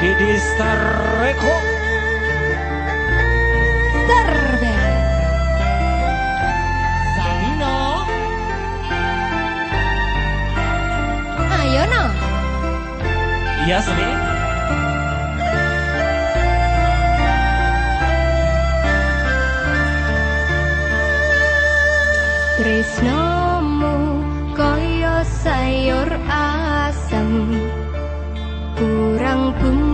Didi Star Record Terbe Salino Ayo no. Iya Sri Tresnomu Oh.